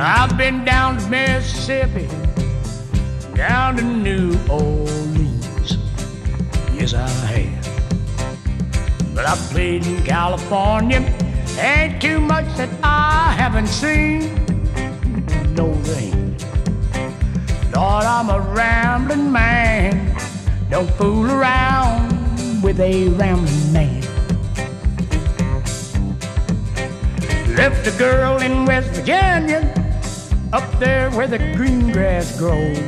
I've been down to Mississippi, down to New Orleans. Yes, I have. But I've played in California. Ain't too much that I haven't seen. No, there. Lord, I'm a rambling man. Don't fool around with a rambling man. Left a girl in West Virginia, up there where the green grass grows.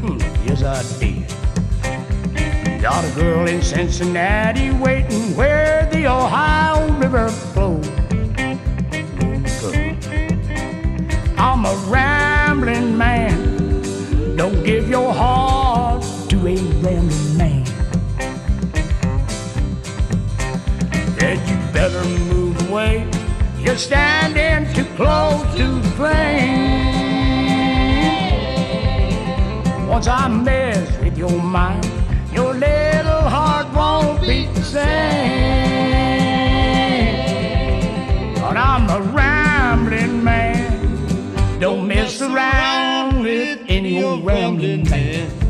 Hmm, yes, I did. Got a girl in Cincinnati waiting where the Ohio River flows. I'm a rambling man. Don't give your heart to a rambling man. Then you better move away. You're standing too close to the flame. Once I mess with your mind, your little heart won't beat the same. But I'm a rambling man. Don't mess around with any old rambling man.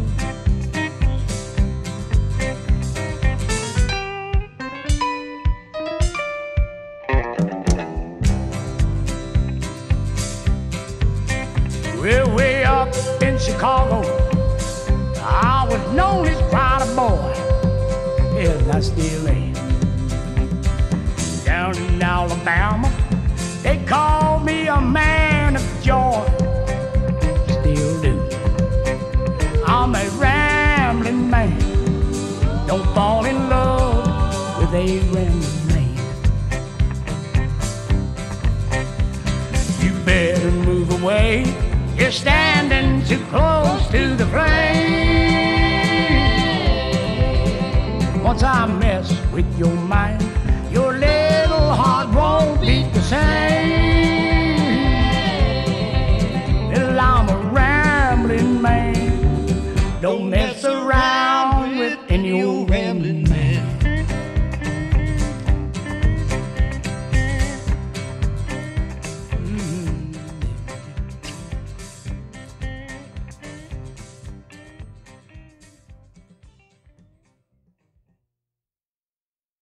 Way up in Chicago. I was known as a boy. Yeah, I still am. Down in Alabama, they call me a man of joy. Still do. I'm a rambling man. Don't fall in love with a rambling man. You better move away. Standing too close to the flame. Once I mess with your mind,